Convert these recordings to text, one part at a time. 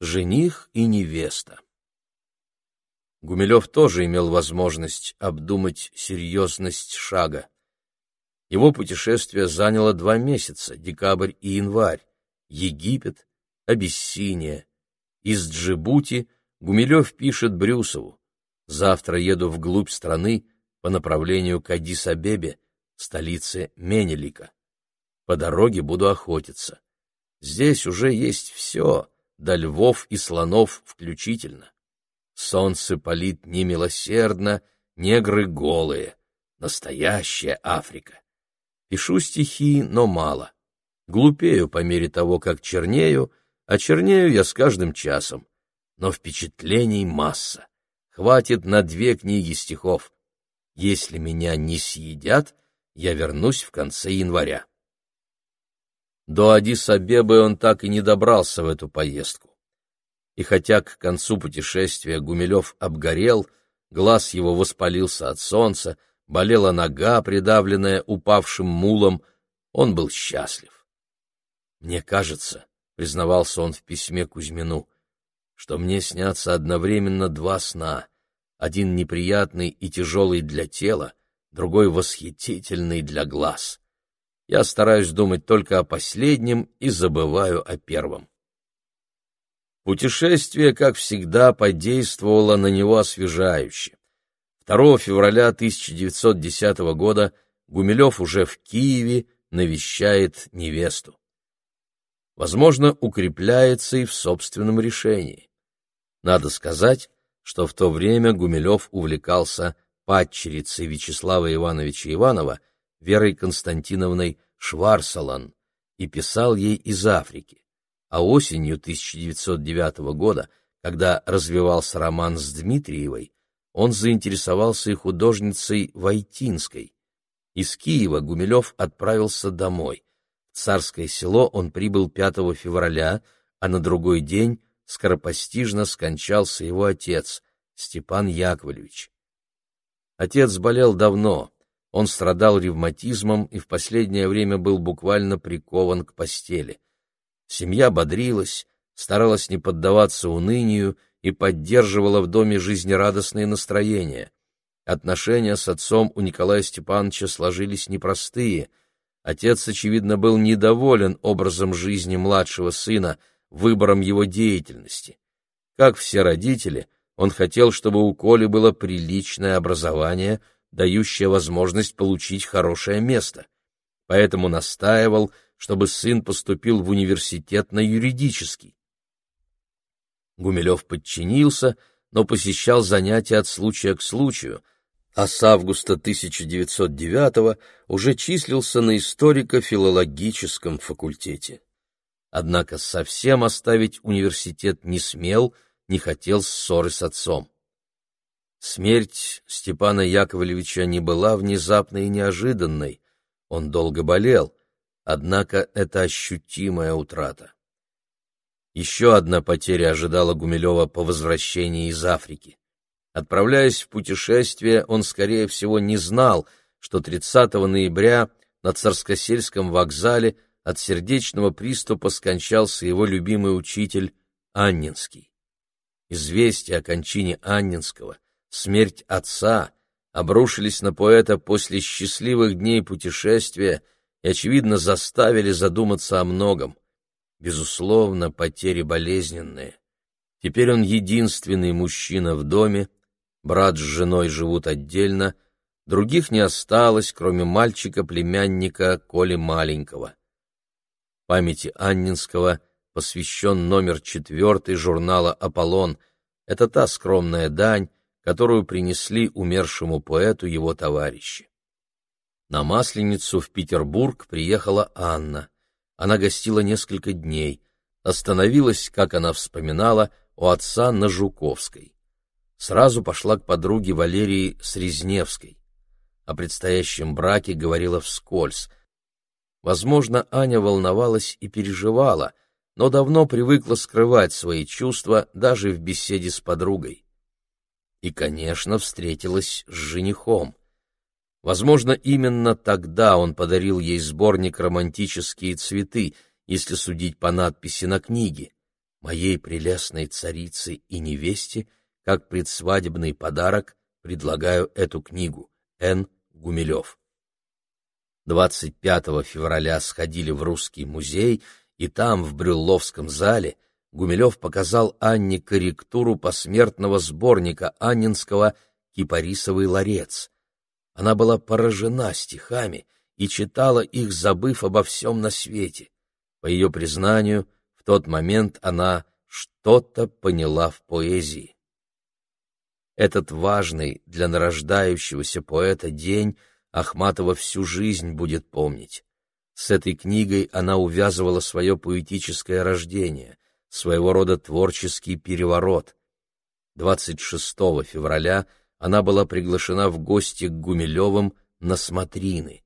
Жених и невеста. Гумилев тоже имел возможность обдумать серьезность шага. Его путешествие заняло два месяца, декабрь и январь. Египет, Абиссиния. Из Джибути Гумилев пишет Брюсову. «Завтра еду вглубь страны по направлению к Адис-Абебе, столице Менелика. По дороге буду охотиться. Здесь уже есть все, до львов и слонов включительно. Солнце палит немилосердно, негры голые. Настоящая Африка. Пишу стихи, но мало. Глупею по мере того, как чернею, а чернею я с каждым часом. Но впечатлений масса. Хватит на две книги стихов. Если меня не съедят, я вернусь в конце января. До Адис-Абебы он так и не добрался в эту поездку. И хотя к концу путешествия Гумилев обгорел, глаз его воспалился от солнца, болела нога, придавленная упавшим мулом, он был счастлив. «Мне кажется», — признавался он в письме Кузьмину, — «что мне снятся одновременно два сна, один неприятный и тяжелый для тела, другой восхитительный для глаз. Я стараюсь думать только о последнем и забываю о первом». Путешествие, как всегда, подействовало на него освежающе. 2 февраля 1910 года Гумилев уже в Киеве навещает невесту. Возможно, укрепляется и в собственном решении. Надо сказать, что в то время Гумилев увлекался падчерицей Вячеслава Ивановича Иванова Верой Константиновной Шварсалан и писал ей из Африки. А осенью 1909 года, когда развивался роман с Дмитриевой, он заинтересовался и художницей Войтинской. Из Киева Гумилев отправился домой. В Царское село он прибыл 5 февраля, а на другой день скоропостижно скончался его отец, Степан Яковлевич. Отец болел давно, он страдал ревматизмом и в последнее время был буквально прикован к постели. Семья бодрилась, старалась не поддаваться унынию и поддерживала в доме жизнерадостное настроение. Отношения с отцом у Николая Степановича сложились непростые. Отец, очевидно, был недоволен образом жизни младшего сына, выбором его деятельности. Как все родители, он хотел, чтобы у Коли было приличное образование, дающее возможность получить хорошее место. Поэтому настаивал, чтобы сын поступил в университет на юридический. Гумилев подчинился, но посещал занятия от случая к случаю, а с августа 1909 уже числился на историко-филологическом факультете. Однако совсем оставить университет не смел, не хотел ссоры с отцом. Смерть Степана Яковлевича не была внезапной и неожиданной, он долго болел, однако это ощутимая утрата. Еще одна потеря ожидала Гумилева по возвращении из Африки. Отправляясь в путешествие, он, скорее всего, не знал, что 30 ноября на Царскосельском вокзале от сердечного приступа скончался его любимый учитель Аннинский. Известие о кончине Аннинского, смерть отца обрушились на поэта после счастливых дней путешествия и, очевидно, заставили задуматься о многом. Безусловно, потери болезненные. Теперь он единственный мужчина в доме, брат с женой живут отдельно, других не осталось, кроме мальчика-племянника Коли Маленького. Памяти Аннинского посвящен номер четвертый журнала «Аполлон». Это та скромная дань, которую принесли умершему поэту его товарищи. На Масленицу в Петербург приехала Анна. Она гостила несколько дней, остановилась, как она вспоминала, у отца на Жуковской. Сразу пошла к подруге Валерии Срезневской. О предстоящем браке говорила вскользь. Возможно, Аня волновалась и переживала, но давно привыкла скрывать свои чувства даже в беседе с подругой. И, конечно, встретилась с женихом. Возможно, именно тогда он подарил ей сборник «Романтические цветы», если судить по надписи на книге. моей прелестной царице и невесте, как предсвадебный подарок, предлагаю эту книгу. Н. Гумилев. 25 февраля сходили в Русский музей, и там, в Брюлловском зале, Гумилев показал Анне корректуру посмертного сборника Аннинского «Кипарисовый ларец». Она была поражена стихами и читала их, забыв обо всем на свете. По ее признанию, в тот момент она что-то поняла в поэзии. Этот важный для нарождающегося поэта день Ахматова всю жизнь будет помнить. С этой книгой она увязывала свое поэтическое рождение, своего рода творческий переворот. 26 февраля она была приглашена в гости к Гумилевым на смотрины.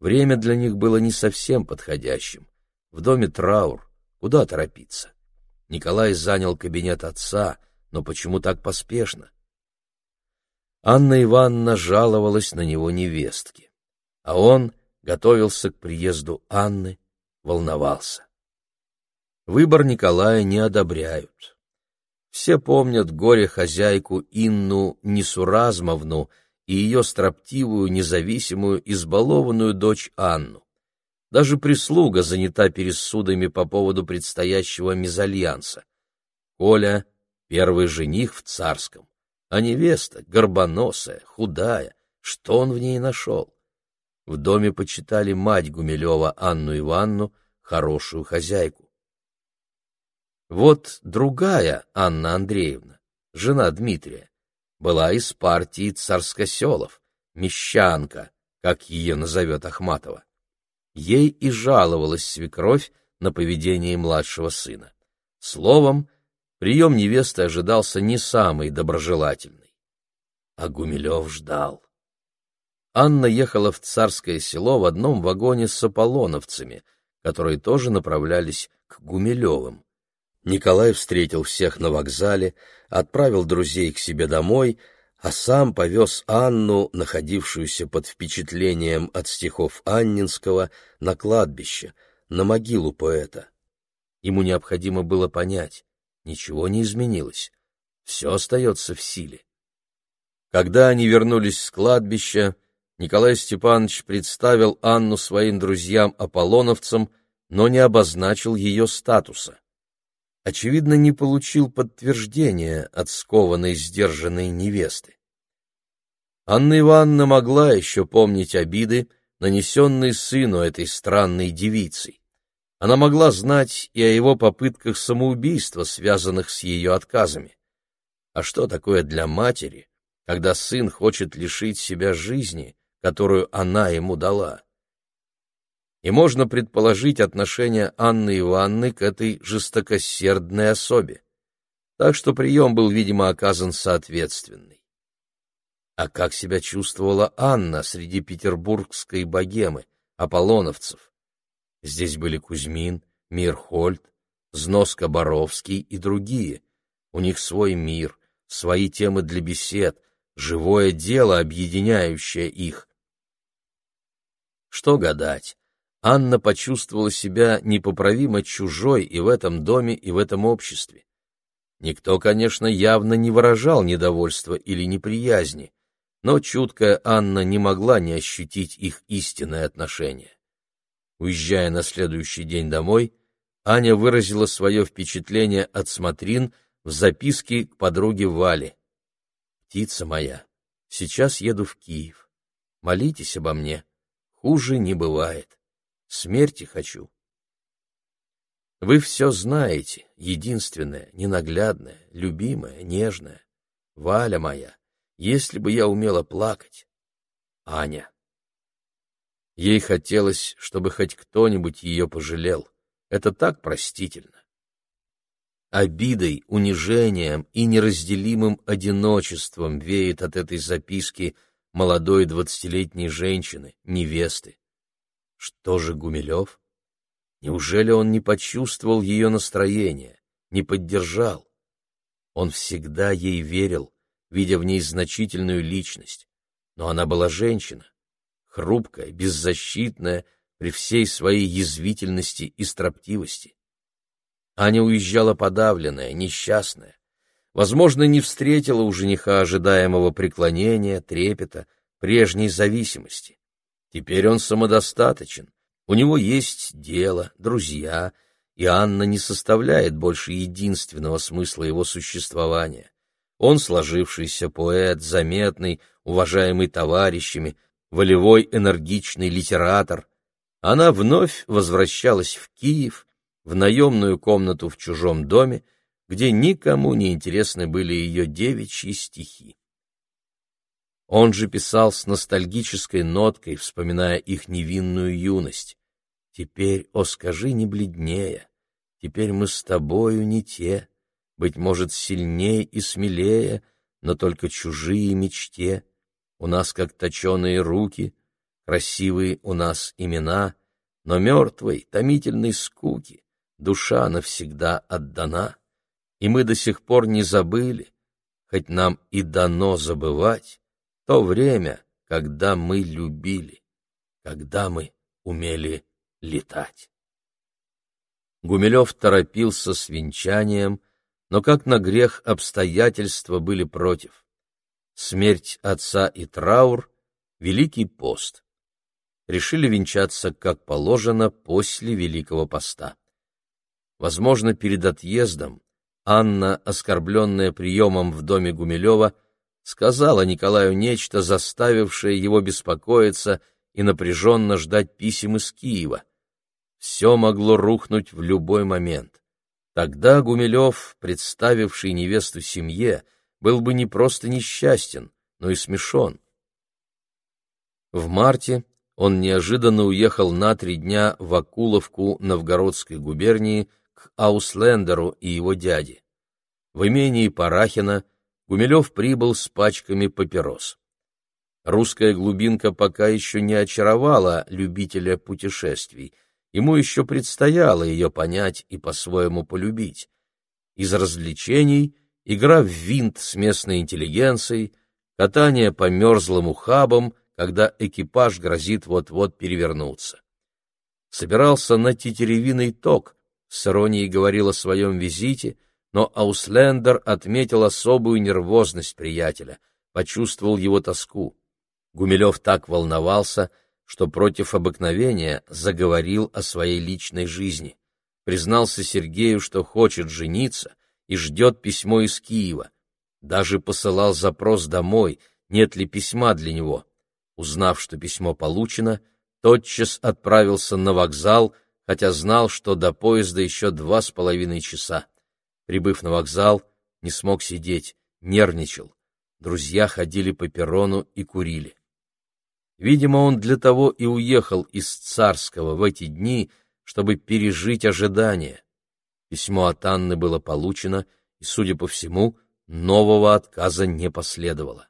Время для них было не совсем подходящим. В доме траур, куда торопиться? Николай занял кабинет отца, но почему так поспешно? Анна Ивановна жаловалась на него невестке, а он готовился к приезду Анны, волновался. Выбор Николая не одобряют. Все помнят горе-хозяйку Инну Несуразмовну и ее строптивую, независимую, избалованную дочь Анну. Даже прислуга занята пересудами по поводу предстоящего мезальянса. Коля — первый жених в царском а невеста горбоносая, худая, что он в ней нашел? В доме почитали мать Гумилева Анну Ивановну, хорошую хозяйку. Вот другая Анна Андреевна, жена Дмитрия, была из партии царскоселов, мещанка, как ее назовет Ахматова. Ей и жаловалась свекровь на поведение младшего сына. Словом, Прием невесты ожидался не самый доброжелательный. А Гумилев ждал. Анна ехала в царское село в одном вагоне с аполлоновцами, которые тоже направлялись к Гумилевым. Николай встретил всех на вокзале, отправил друзей к себе домой, а сам повез Анну, находившуюся под впечатлением от стихов Аннинского, на кладбище, на могилу поэта. Ему необходимо было понять, Ничего не изменилось. Все остается в силе. Когда они вернулись с кладбища, Николай Степанович представил Анну своим друзьям-аполлоновцам, но не обозначил ее статуса. Очевидно, не получил подтверждения от скованной, сдержанной невесты. Анна Ивановна могла еще помнить обиды, нанесенные сыну этой странной девицей. Она могла знать и о его попытках самоубийства, связанных с ее отказами. А что такое для матери, когда сын хочет лишить себя жизни, которую она ему дала? И можно предположить отношение Анны Ивановны к этой жестокосердной особе. Так что прием был, видимо, оказан соответственный. А как себя чувствовала Анна среди петербургской богемы, аполлоновцев? Здесь были Кузьмин, Мирхольд, Зноска Боровский и другие. У них свой мир, свои темы для бесед, живое дело, объединяющее их. Что гадать, Анна почувствовала себя непоправимо чужой и в этом доме, и в этом обществе. Никто, конечно, явно не выражал недовольства или неприязни, но чуткая Анна не могла не ощутить их истинное отношение. Уезжая на следующий день домой, Аня выразила свое впечатление от смотрин в записке к подруге Вале. «Птица моя, сейчас еду в Киев. Молитесь обо мне. Хуже не бывает. Смерти хочу». Вы все знаете, единственная, ненаглядная, любимая, нежная. Валя моя, если бы я умела плакать. Аня. Ей хотелось, чтобы хоть кто-нибудь ее пожалел. Это так простительно. Обидой, унижением и неразделимым одиночеством веет от этой записки молодой двадцатилетней женщины, невесты. Что же Гумилев? Неужели он не почувствовал ее настроение, не поддержал? Он всегда ей верил, видя в ней значительную личность, но она была женщина хрупкая, беззащитная, при всей своей язвительности и строптивости. Аня уезжала подавленная, несчастная. Возможно, не встретила у жениха ожидаемого преклонения, трепета, прежней зависимости. Теперь он самодостаточен, у него есть дело, друзья, и Анна не составляет больше единственного смысла его существования. Он сложившийся поэт, заметный, уважаемый товарищами, волевой энергичный литератор. Она вновь возвращалась в Киев, в наемную комнату в чужом доме, где никому не интересны были ее девичьи стихи. Он же писал с ностальгической ноткой, вспоминая их невинную юность. «Теперь, о, скажи не бледнее, теперь мы с тобою не те, быть может, сильнее и смелее, но только чужие мечте. У нас как точеные руки, красивые у нас имена, но мертвой, томительной скуки душа навсегда отдана, и мы до сих пор не забыли, хоть нам и дано забывать, то время, когда мы любили, когда мы умели летать. Гумилев торопился с венчанием, но как на грех обстоятельства были против. Смерть отца и траур — Великий пост. Решили венчаться, как положено, после Великого поста. Возможно, перед отъездом Анна, оскорбленная приемом в доме Гумилева, сказала Николаю нечто, заставившее его беспокоиться и напряженно ждать писем из Киева. Все могло рухнуть в любой момент. Тогда Гумилев, представивший невесту семье, был бы не просто несчастен, но и смешон. В марте он неожиданно уехал на три дня в Акуловку Новгородской губернии к Ауслендеру и его дяде. В имении Парахина Гумилев прибыл с пачками папирос. Русская глубинка пока еще не очаровала любителя путешествий — Ему еще предстояло ее понять и по-своему полюбить. Из развлечений — игра в винт с местной интеллигенцией, катание по мерзлым ухабам, когда экипаж грозит вот-вот перевернуться. Собирался на тетеревиный ток, с иронией говорил о своем визите, но Ауслендер отметил особую нервозность приятеля, почувствовал его тоску. Гумилев так волновался — что против обыкновения заговорил о своей личной жизни. Признался Сергею, что хочет жениться и ждет письмо из Киева. Даже посылал запрос домой, нет ли письма для него. Узнав, что письмо получено, тотчас отправился на вокзал, хотя знал, что до поезда еще два с половиной часа. Прибыв на вокзал, не смог сидеть, нервничал. Друзья ходили по перрону и курили. Видимо, он для того и уехал из Царского в эти дни, чтобы пережить ожидания. Письмо от Анны было получено, и, судя по всему, нового отказа не последовало.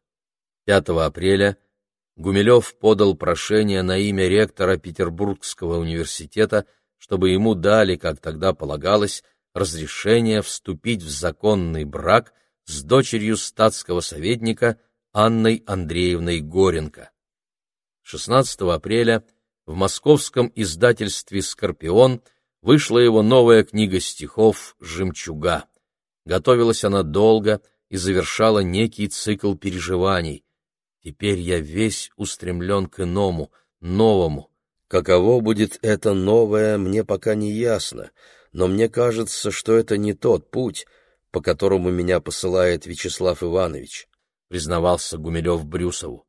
5 апреля Гумилев подал прошение на имя ректора Петербургского университета, чтобы ему дали, как тогда полагалось, разрешение вступить в законный брак с дочерью статского советника Анной Андреевной Горенко. 16 апреля в московском издательстве «Скорпион» вышла его новая книга стихов «Жемчуга». Готовилась она долго и завершала некий цикл переживаний. Теперь я весь устремлен к иному, новому. Каково будет это новое, мне пока не ясно, но мне кажется, что это не тот путь, по которому меня посылает Вячеслав Иванович, признавался Гумилев Брюсову.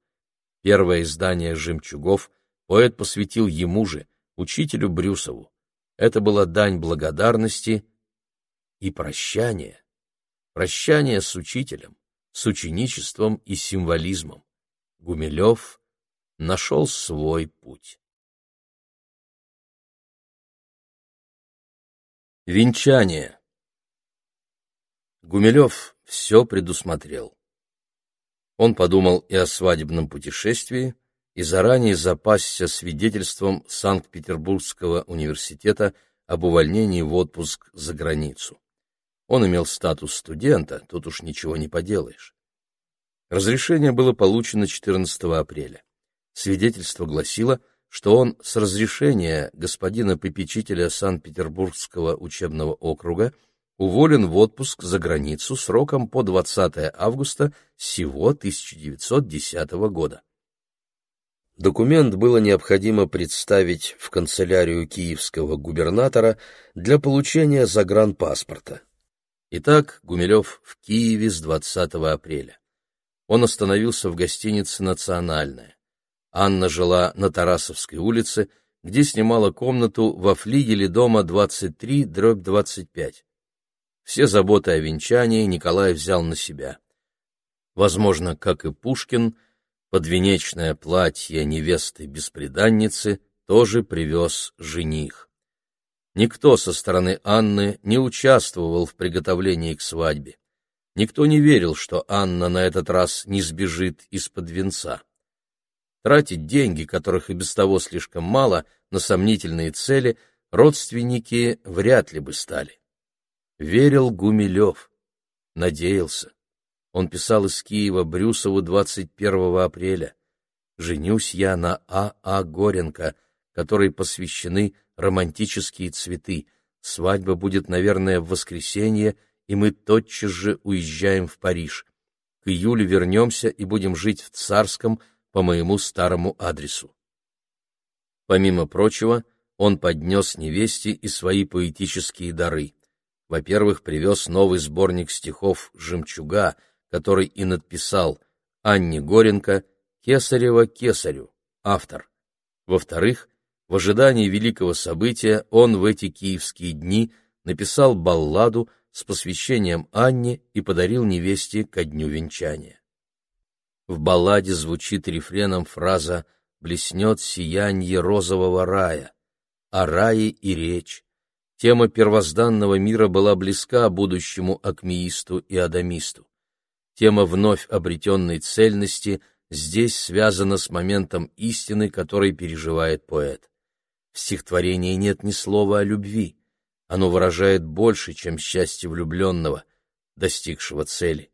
Первое издание «Жемчугов» поэт посвятил ему же, учителю Брюсову. Это была дань благодарности и прощания. Прощание с учителем, с ученичеством и символизмом. Гумилев нашел свой путь. Венчание Гумилев все предусмотрел. Он подумал и о свадебном путешествии, и заранее запасся свидетельством Санкт-Петербургского университета об увольнении в отпуск за границу. Он имел статус студента, тут уж ничего не поделаешь. Разрешение было получено 14 апреля. Свидетельство гласило, он с разрешения господина попечителя Санкт-Петербургского учебного округа уволен в отпуск за границу сроком по 20 августа сего 1910 года. Документ было необходимо представить в канцелярию киевского губернатора для получения загранпаспорта. Итак, Гумилев в Киеве с 20 апреля. Он остановился в гостинице «Национальная». Анна жила на Тарасовской улице, где снимала комнату во флигеле дома 23-25. Все заботы о венчании Николай взял на себя. Возможно, как и Пушкин, подвенечное платье невесты-бесприданницы тоже привез жених. Никто со стороны Анны не участвовал в приготовлении к свадьбе. Никто не верил, что Анна на этот раз не сбежит из-под венца. Тратить деньги, которых и без того слишком мало, на сомнительные цели родственники вряд ли бы стали. Верил Гумилев, надеялся. Он писал из Киева Брюсову 21 апреля. «Женюсь я на А. А. Горенко, которой посвящены романтические цветы. Свадьба будет, наверное, в воскресенье, и мы тотчас же уезжаем в Париж. К июлю вернемся и будем жить в Царском по моему старому адресу». Помимо прочего, он поднес невесте и свои поэтические дары. Во-первых, привез новый сборник стихов «Жемчуга», который и надписал Анне Горенко «Кесарева Кесарю», автор. Во-вторых, в ожидании великого события он в эти киевские дни написал балладу с посвящением Анне и подарил невесте ко дню венчания. В балладе звучит рефреном фраза «Блеснет сиянье розового рая», о рае и речь. Тема первозданного мира была близка будущему акмеисту и адамисту. Тема вновь обретенной цельности здесь связана с моментом истины, который переживает поэт. В стихотворении нет ни слова о любви. Оно выражает больше, чем счастье влюбленного, достигшего цели.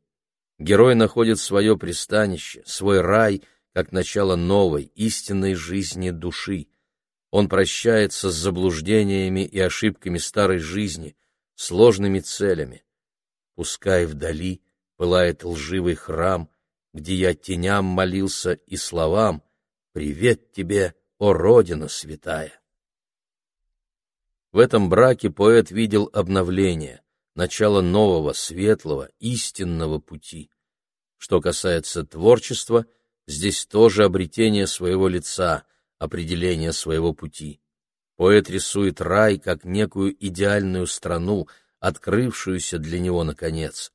Герой находит свое пристанище, свой рай, как начало новой, истинной жизни души. Он прощается с заблуждениями и ошибками старой жизни, сложными целями. Пускай вдали пылает лживый храм, где я теням молился и словам «Привет тебе, о Родина святая!». В этом браке поэт видел обновление, начало нового, светлого, истинного пути. Что касается творчества, здесь тоже обретение своего лица, определение своего пути. Поэт рисует рай как некую идеальную страну, открывшуюся для него наконец.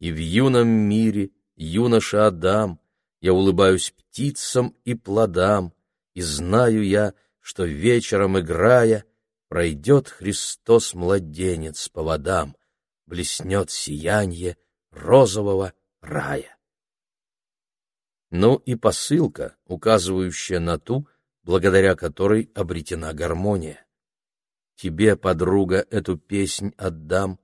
И в юном мире, юноша Адам, я улыбаюсь птицам и плодам, и знаю я, что вечером играя, пройдет Христос-младенец по водам, блеснет сиянье розового рая. Ну и посылка, указывающая на ту, благодаря которой обретена гармония. Тебе, подруга, эту песнь отдам,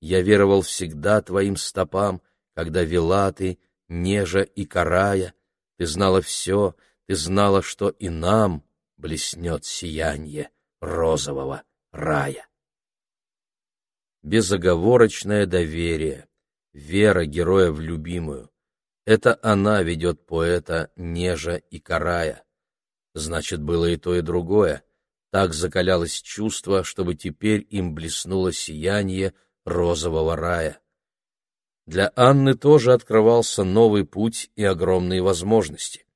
я веровал всегда твоим стопам, когда вела ты, нежа и карая. Ты знала все, ты знала, что и нам блеснет сиянье розового рая. Безоговорочное доверие, вера героя в любимую — это она ведет поэта нежа и карая. Значит, было и то, и другое. Так закалялось чувство, чтобы теперь им блеснуло сияние — розового рая. Для Анны тоже открывался новый путь и огромные возможности.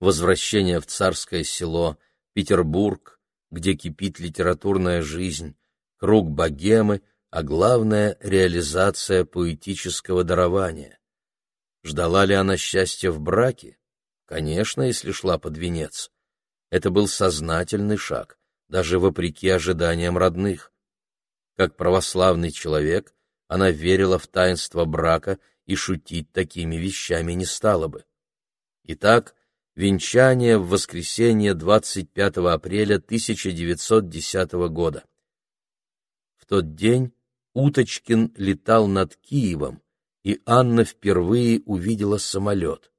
Возвращение в царское село, Петербург, где кипит литературная жизнь, круг богемы, а главное — реализация поэтического дарования. Ждала ли она счастья в браке? Конечно, если шла под венец. Это был сознательный шаг, даже вопреки ожиданиям родных. Как православный человек, она верила в таинство брака и шутить такими вещами не стала бы. Итак, венчание в воскресенье 25 апреля 1910 года. В тот день Уточкин летал над Киевом, и Анна впервые увидела самолет.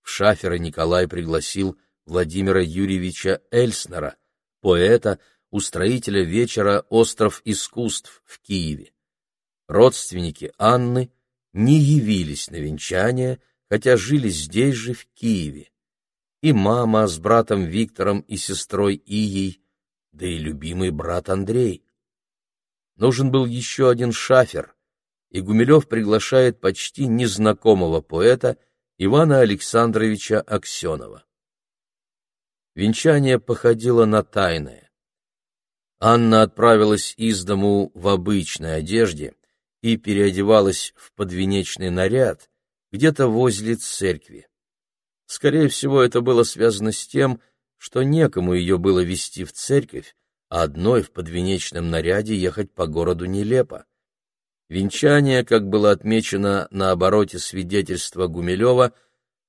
В шафера Николай пригласил Владимира Юрьевича Эльснера, поэта, устроителя вечера «Остров искусств» в Киеве. Родственники Анны не явились на венчание, хотя жили здесь же, в Киеве. И мама с братом Виктором и сестрой Ией, да и любимый брат Андрей. Нужен был еще один шафер, и Гумилев приглашает почти незнакомого поэта Ивана Александровича Аксенова. Венчание походило на тайное. Анна отправилась из дому в обычной одежде и переодевалась в подвенечный наряд где-то возле церкви. Скорее всего, это было связано с тем, что некому ее было вести в церковь, одной в подвенечном наряде ехать по городу нелепо. Венчание, как было отмечено на обороте свидетельства Гумилева,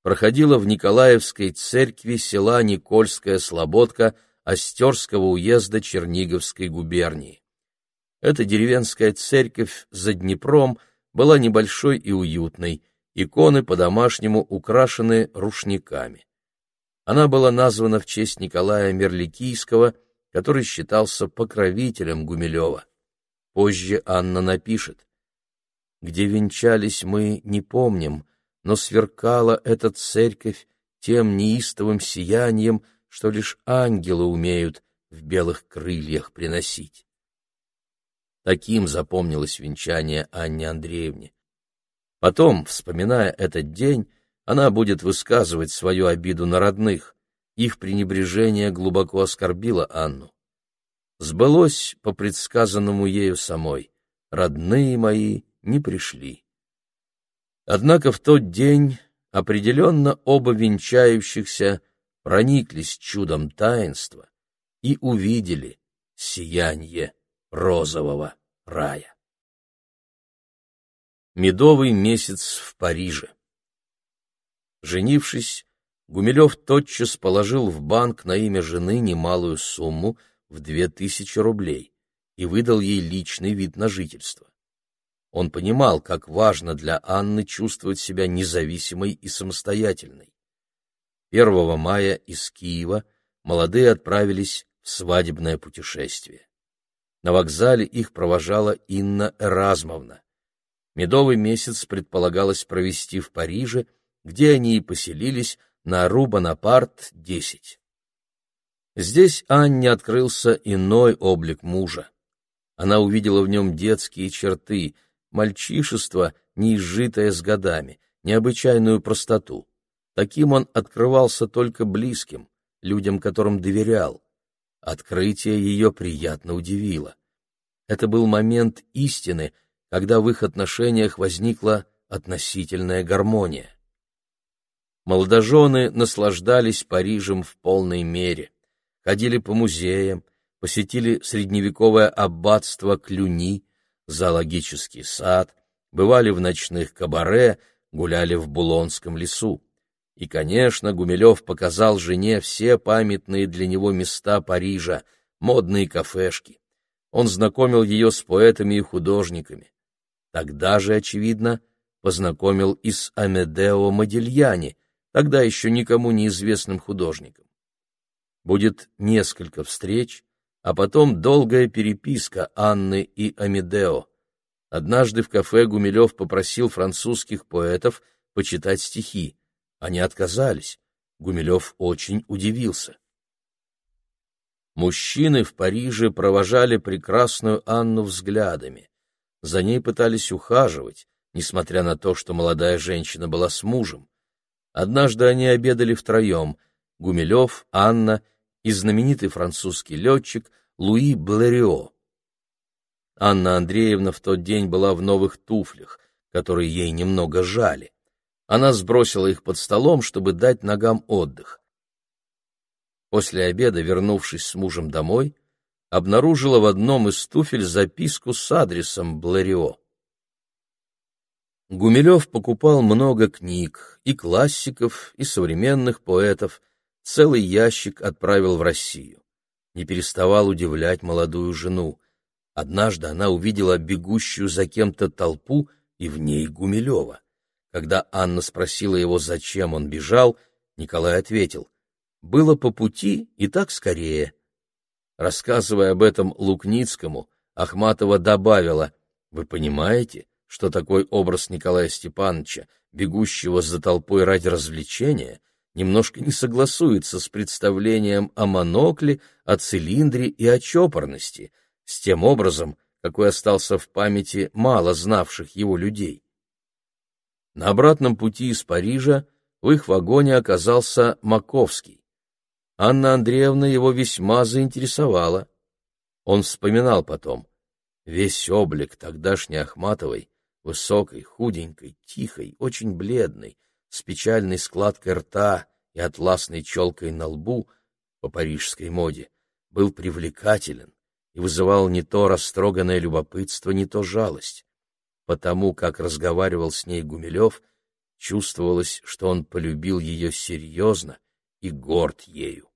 проходило в Николаевской церкви села Никольская Слободка Остерского уезда Черниговской губернии. Эта деревенская церковь за Днепром была небольшой и уютной, иконы по-домашнему украшены рушниками. Она была названа в честь Николая Мерликийского, который считался покровителем Гумилева. Позже Анна напишет «Где венчались мы, не помним, но сверкала эта церковь тем неистовым сиянием, что лишь ангелы умеют в белых крыльях приносить». Таким запомнилось венчание Анне Андреевне. Потом, вспоминая этот день, она будет высказывать свою обиду на родных. Их пренебрежение глубоко оскорбило Анну. Сбылось по предсказанному ею самой. Родные мои не пришли. Однако в тот день определенно оба венчающихся прониклись чудом таинства и увидели сияние розового рая. Медовый месяц в Париже. Женившись, Гумилев тотчас положил в банк на имя жены немалую сумму в две тысячи рублей и выдал ей личный вид на жительство. Он понимал, как важно для Анны чувствовать себя независимой и самостоятельной. 1 мая из Киева молодые отправились в свадебное путешествие. На вокзале их провожала Инна Эразмовна. Медовый месяц предполагалось провести в Париже, где они и поселились на Ру Бонапарт 10. Здесь Анне открылся иной облик мужа. Она увидела в нем детские черты, мальчишество, неизжитое с годами, необычайную простоту. Таким он открывался только близким, людям, которым доверял. Открытие ее приятно удивило. Это был момент истины, когда в их отношениях возникла относительная гармония. Молодожены наслаждались Парижем в полной мере, ходили по музеям, посетили средневековое аббатство Клюни, зоологический сад, бывали в ночных кабаре, гуляли в Булонском лесу. И, конечно, Гумилев показал жене все памятные для него места Парижа, модные кафешки. Он знакомил ее с поэтами и художниками. Тогда же, очевидно, познакомил и с Амедео Модильяни, тогда еще никому неизвестным художником. Будет несколько встреч, а потом долгая переписка Анны и Амедео. Однажды в кафе Гумилев попросил французских поэтов почитать стихи. Они отказались. Гумилев очень удивился. Мужчины в Париже провожали прекрасную Анну взглядами. За ней пытались ухаживать, несмотря на то, что молодая женщина была с мужем. Однажды они обедали втроем — Гумилев, Анна и знаменитый французский летчик Луи Блерио. Анна Андреевна в тот день была в новых туфлях, которые ей немного жали. Она сбросила их под столом, чтобы дать ногам отдых. После обеда, вернувшись с мужем домой, обнаружила в одном из туфель записку с адресом Бларио. Гумилев покупал много книг, и классиков, и современных поэтов, целый ящик отправил в Россию. Не переставал удивлять молодую жену. Однажды она увидела бегущую за кем-то толпу, и в ней Гумилева. Когда Анна спросила его, зачем он бежал, Николай ответил, было по пути и так скорее. Рассказывая об этом Лукницкому, Ахматова добавила, «Вы понимаете, что такой образ Николая Степановича, бегущего за толпой ради развлечения, немножко не согласуется с представлением о монокле, о цилиндре и о чопорности, с тем образом, какой остался в памяти мало знавших его людей. На обратном пути из Парижа в их вагоне оказался Маковский. Анна Андреевна его весьма заинтересовала. Он вспоминал потом. Весь облик тогдашней Ахматовой, высокой, худенькой, тихой, очень бледной, с печальной складкой рта и атласной челкой на лбу по парижской моде, был привлекателен и вызывал не то растроганное любопытство, не то жалость. Потому как разговаривал с ней Гумилев, чувствовалось, что он полюбил ее серьезно и горд ею.